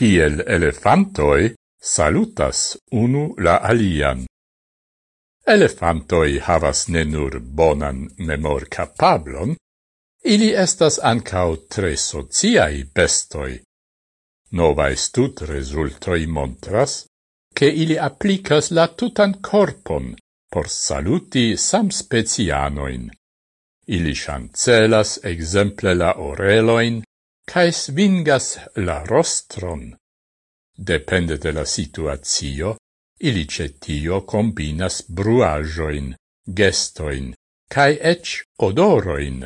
kiel elefantoi salutas unu la alian. Elefantoi havas ne nur bonan memor capablon, ili estas ancau tre sociai bestoi. Novae stut resultoi montras, che ili applicas la tutan corpon por saluti sam specianoin. Ili chancelas exemple la oreloin, cae svingas la rostron. Depende de la situazio, ili cetio combinas bruajoin, gestoin, cae ec odoroin.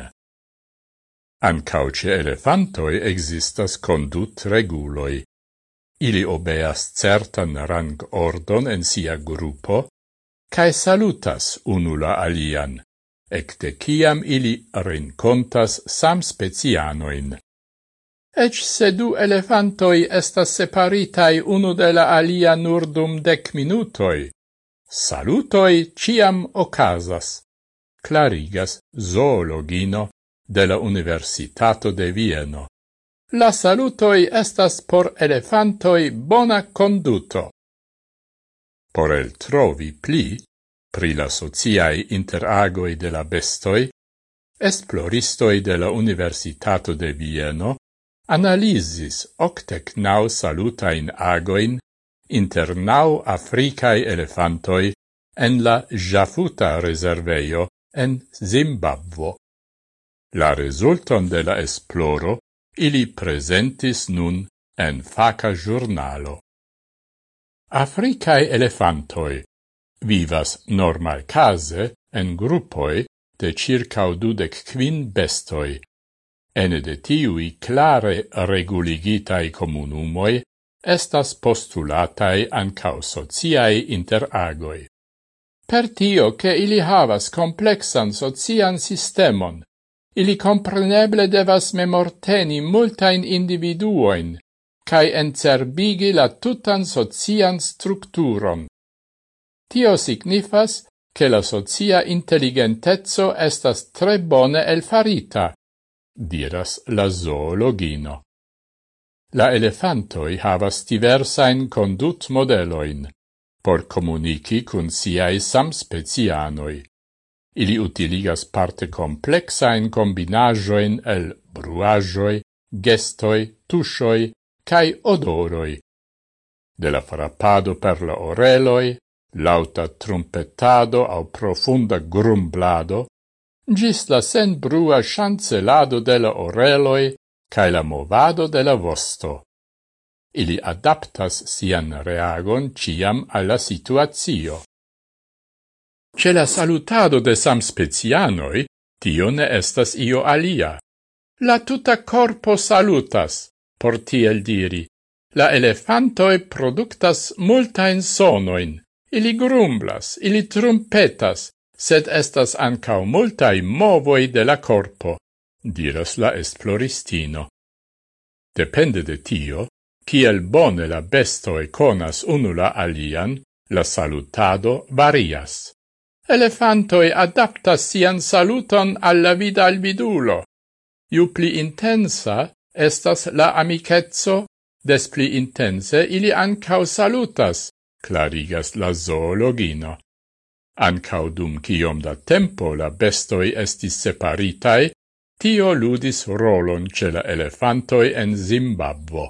Ancauce elefantoi existas condut reguloi. Ili obeas certan rang ordon en sia gruppo, cae salutas unula alian, ecte ciam ili rencontas sam specianoin ec se du elefantoi estas separitai unu de la alia nur dum dec minutoi. Salutoi ciam ocasas, clarigas zoologino de la Universitato de Vieno. La salutoi estas por elefantoi bona conduto. Por el trovi pli, pri la sociai interagoi de la bestoi, esploristoi de la Universitato de Vieno analisis octec nau salutain agoin inter nau Africae elefantoi en la Jafuta reserveio en Zimbabvo. La resulton de la esploro ili presentis nun en faca giornalo. Africae elefantoi vivas normal case en gruppoi de circa dudec quin bestoi, Ene de tiui clare reguligitai comunumoi estas postulatai ancao sociae interagoi. Per tio che ili havas complexan socian sistemon, ili compreneble devas memorteni multain individuoin, cae encerbigi la tutan socian structuron. Tio signifas che la socia intelligentezzo estas tre bone elfarita, diras la zoologino. La elefantoi havas diversain condut modeloin por comunici cun siae samspecianoi. Ili utiligas parte complexain combinajoin el bruajoi, gestoi, tushoi, cae odoroi. De la frappado per la oreloi, lauta trumpetado au profunda grumblado, gis la senbrua chancelado de la oreloi cae la movado de la vosto. Ili adaptas sian reagon ciam alla situazio. Ce la salutado de samspecianoi, tio ne estas io alia. La tuta corpo salutas, por tiel diri. La elefantoi productas multain sonoin. Ili grumblas, ili trumpetas, sed estas ancau multai movoi de la corpo, diras la esploristino. Depende de tio, kiel bone la bestoe conas unula alian, la salutado varias. Elefantoi adaptas sian saluton alla vida albidulo. Ju pli intensa estas la amicetso, des pli intense ili ancau salutas, clarigas la zoologino. Ancau dum ciom da tempo la bestoi estis separitai, tio ludis rolon ce la elefantoi en Zimbabwe.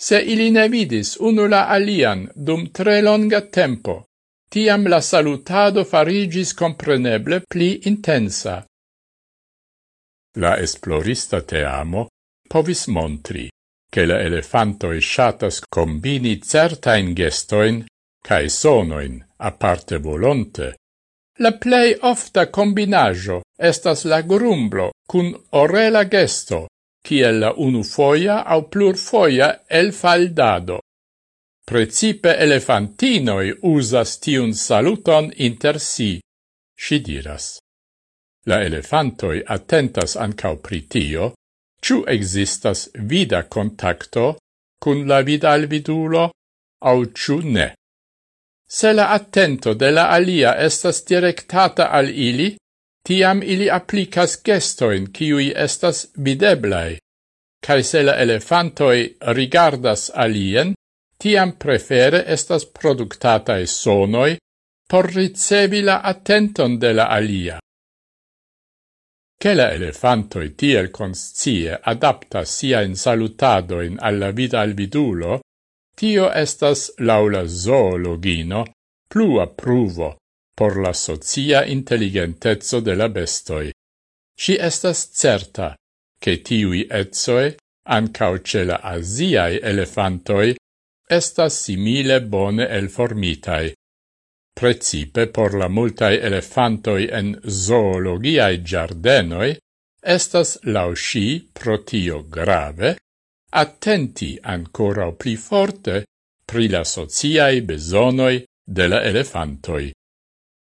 Se ili ne vidis unu la alian dum tre longa tempo, tiam la salutado farigis compreneble pli intensa. La esplorista teamo povis montri che la elefantoi shatas combini certain gestoin cae sonoin, aparte volonte. La plei ofta combinajo estas la grumblo cun orela gesto, ciel la unufoia au plurfoia elfaldado. Precipe elefantinoi usas tiun saluton inter si, si diras. La elefantoi attentas ancau pritio, ciu existas vida contacto cun la vidalvidulo au ciu ne. Se la attento de la alia estas directata al ili, tiam ili applicas gestoin kiui estas videblai, cae se la elefantoi rigardas alien, tiam prefere estas productatae sonoi por ricevi la attenton de la alia. Che la elefantoi tiel conscie adapta sia in salutadoin alla vida al vidulo, Tio estas laula zoologino plua pruvo por la socia intelligentezzo de la bestoi. Si estas certa che tiui etzoe, ancao ce la asiae elefantoi, estas simile bone elformitai. Precipe por la multae elefantoi en zoologiae giardenoi, estas lausci protio grave, attenti ancora pli forte pri la sociai besonoi de la elefantoi.